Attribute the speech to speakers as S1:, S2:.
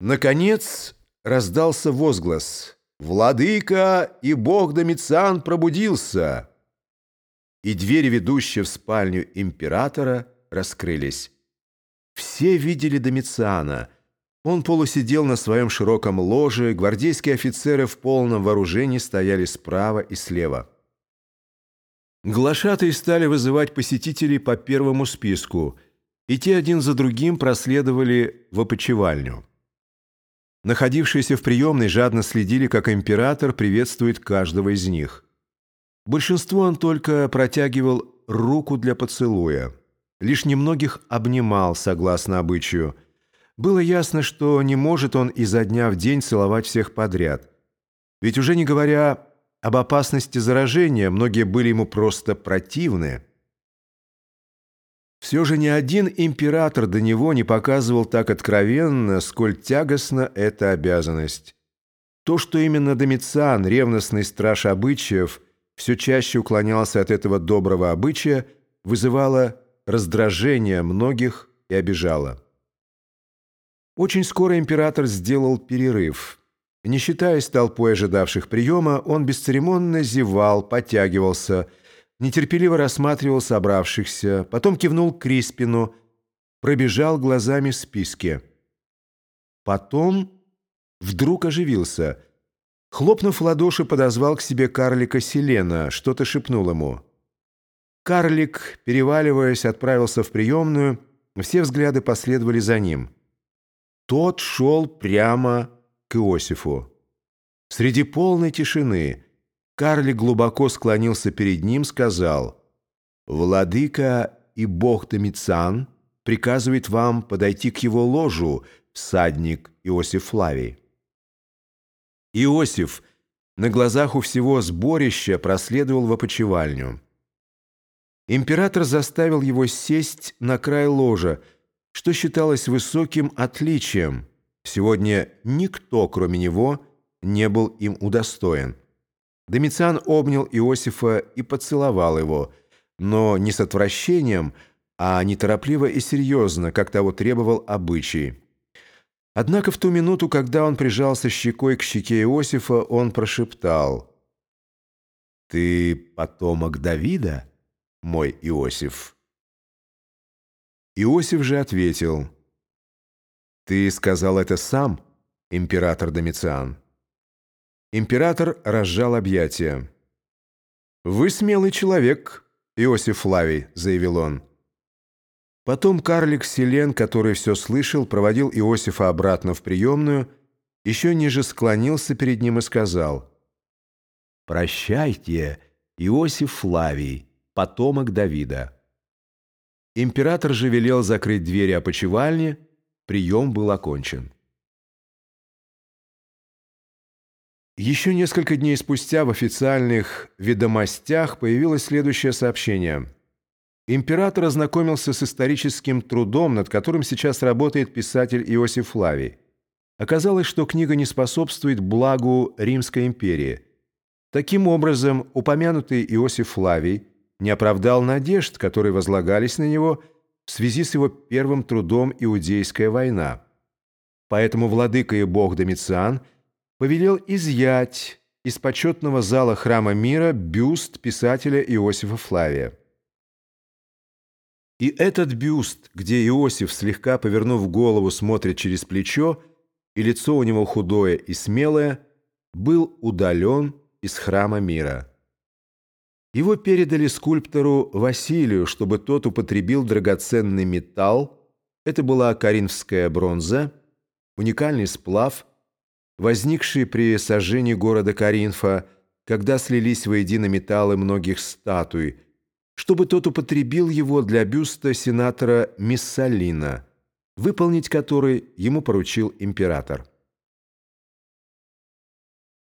S1: Наконец раздался возглас «Владыка и бог Домициан пробудился!» И двери, ведущие в спальню императора, раскрылись. Все видели Домициана. Он полусидел на своем широком ложе, гвардейские офицеры в полном вооружении стояли справа и слева. Глашатые стали вызывать посетителей по первому списку, и те один за другим проследовали в опочивальню. Находившиеся в приемной жадно следили, как император приветствует каждого из них. Большинство он только протягивал руку для поцелуя. Лишь немногих обнимал, согласно обычаю. Было ясно, что не может он изо дня в день целовать всех подряд. Ведь уже не говоря об опасности заражения, многие были ему просто противны. Все же ни один император до него не показывал так откровенно, сколь тягостна эта обязанность. То, что именно Домициан, ревностный страж обычаев, все чаще уклонялся от этого доброго обычая, вызывало раздражение многих и обижало. Очень скоро император сделал перерыв. Не считаясь толпой ожидавших приема, он бесцеремонно зевал, подтягивался – нетерпеливо рассматривал собравшихся, потом кивнул к Криспину, пробежал глазами списки. Потом вдруг оживился. Хлопнув ладоши, подозвал к себе карлика Селена, что-то шепнул ему. Карлик, переваливаясь, отправился в приемную, все взгляды последовали за ним. Тот шел прямо к Иосифу. Среди полной тишины – Карли глубоко склонился перед ним, сказал, «Владыка и бог Домициан приказывает вам подойти к его ложу, всадник Иосиф Флавий». Иосиф на глазах у всего сборища проследовал в опочивальню. Император заставил его сесть на край ложа, что считалось высоким отличием. Сегодня никто, кроме него, не был им удостоен. Домициан обнял Иосифа и поцеловал его, но не с отвращением, а неторопливо и серьезно, как того требовал обычай. Однако в ту минуту, когда он прижался щекой к щеке Иосифа, он прошептал «Ты потомок Давида, мой Иосиф?» Иосиф же ответил «Ты сказал это сам, император Домициан». Император разжал объятия. «Вы смелый человек, Иосиф Флавий», — заявил он. Потом карлик Селен, который все слышал, проводил Иосифа обратно в приемную, еще ниже склонился перед ним и сказал «Прощайте, Иосиф Флавий, потомок Давида». Император же велел закрыть двери опочивальни, прием был окончен. Еще несколько дней спустя в официальных «Ведомостях» появилось следующее сообщение. Император ознакомился с историческим трудом, над которым сейчас работает писатель Иосиф Флавий. Оказалось, что книга не способствует благу Римской империи. Таким образом, упомянутый Иосиф Флавий не оправдал надежд, которые возлагались на него в связи с его первым трудом «Иудейская война». Поэтому владыка и бог Домициан – повелел изъять из почетного зала Храма Мира бюст писателя Иосифа Флавия. И этот бюст, где Иосиф, слегка повернув голову, смотрит через плечо, и лицо у него худое и смелое, был удален из Храма Мира. Его передали скульптору Василию, чтобы тот употребил драгоценный металл, это была коринфская бронза, уникальный сплав, возникшие при сожжении города Каринфа, когда слились воедино металлы многих статуй, чтобы тот употребил его для бюста сенатора Миссалина, выполнить который ему поручил император.